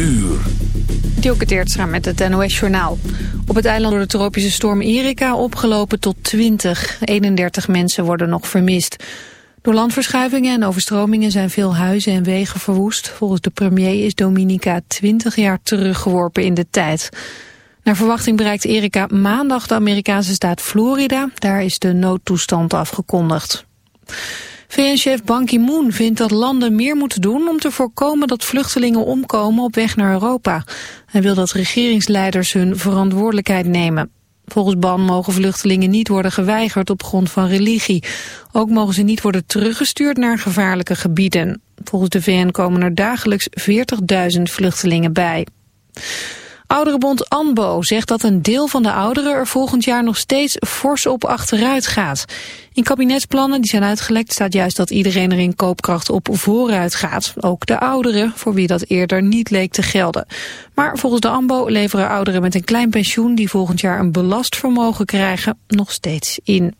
uur. Teertstra met het NOS-journaal. Op het eiland door de tropische storm Erika opgelopen tot 20. 31 mensen worden nog vermist. Door landverschuivingen en overstromingen zijn veel huizen en wegen verwoest. Volgens de premier is Dominica 20 jaar teruggeworpen in de tijd. Naar verwachting bereikt Erika maandag de Amerikaanse staat Florida. Daar is de noodtoestand afgekondigd. VN-chef Ban Ki-moon vindt dat landen meer moeten doen om te voorkomen dat vluchtelingen omkomen op weg naar Europa. Hij wil dat regeringsleiders hun verantwoordelijkheid nemen. Volgens Ban mogen vluchtelingen niet worden geweigerd op grond van religie. Ook mogen ze niet worden teruggestuurd naar gevaarlijke gebieden. Volgens de VN komen er dagelijks 40.000 vluchtelingen bij. Ouderenbond ANBO zegt dat een deel van de ouderen er volgend jaar nog steeds fors op achteruit gaat. In kabinetsplannen die zijn uitgelekt staat juist dat iedereen er in koopkracht op vooruit gaat. Ook de ouderen, voor wie dat eerder niet leek te gelden. Maar volgens de ANBO leveren ouderen met een klein pensioen die volgend jaar een belast vermogen krijgen nog steeds in.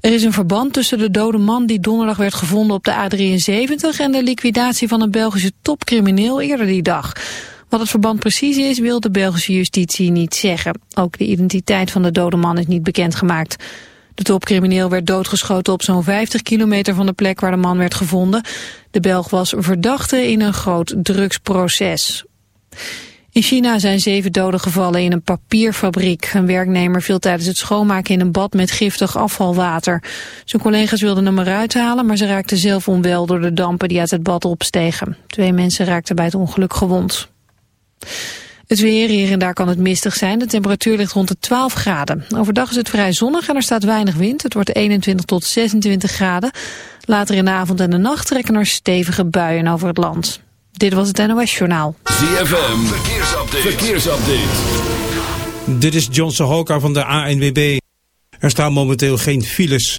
Er is een verband tussen de dode man die donderdag werd gevonden op de A73 en de liquidatie van een Belgische topcrimineel eerder die dag. Wat het verband precies is, wil de Belgische justitie niet zeggen. Ook de identiteit van de dode man is niet bekendgemaakt. De topcrimineel werd doodgeschoten op zo'n 50 kilometer van de plek waar de man werd gevonden. De Belg was verdachte in een groot drugsproces. In China zijn zeven doden gevallen in een papierfabriek. Een werknemer viel tijdens het schoonmaken in een bad met giftig afvalwater. Zijn collega's wilden hem eruit halen, maar ze raakten zelf onwel door de dampen die uit het bad opstegen. Twee mensen raakten bij het ongeluk gewond. Het weer, hier en daar kan het mistig zijn. De temperatuur ligt rond de 12 graden. Overdag is het vrij zonnig en er staat weinig wind. Het wordt 21 tot 26 graden. Later in de avond en de nacht trekken er stevige buien over het land. Dit was het NOS Journaal. ZFM, verkeersupdate. verkeersupdate. Dit is John Sahoka van de ANWB. Er staan momenteel geen files.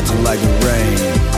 nothing like the rain.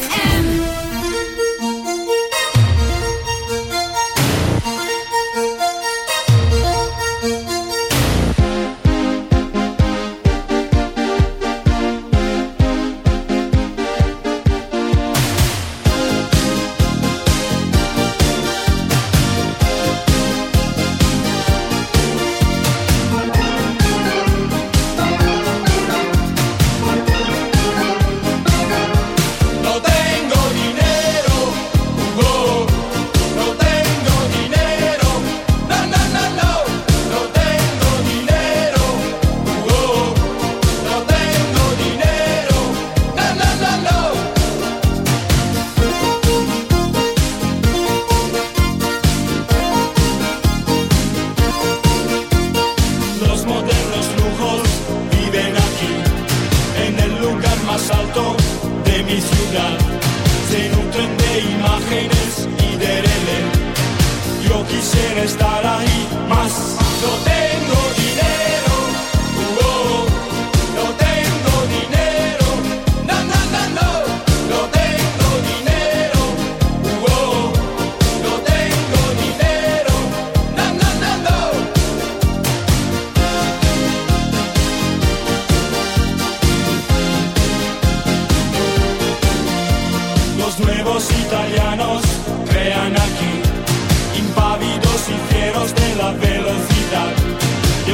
velocidad.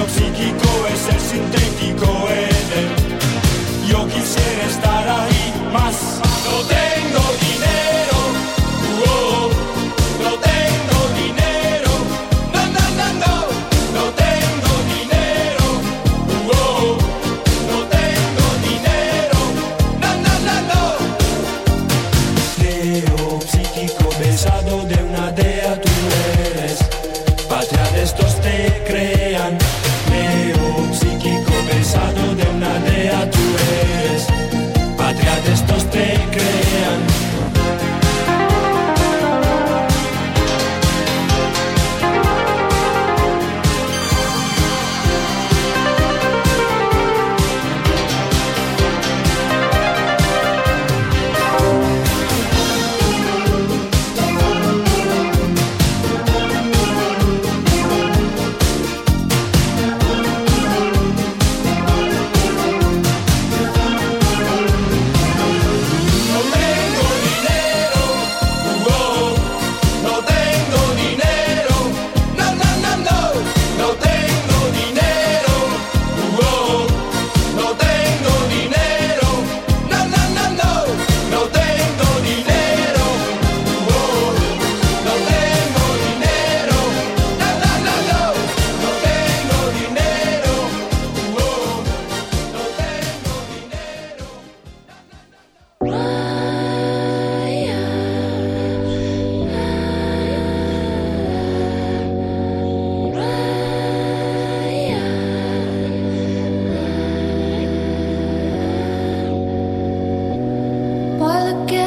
psíquico es el sintético. again.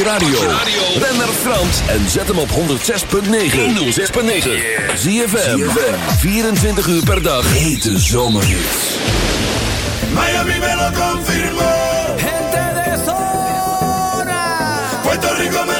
je radio. Ben naar Frans en zet hem op 106.9. 106.9. Zie je 24 uur per dag. Hete zomerhits. Miami me lo. Gente de zona. Puerto Rico me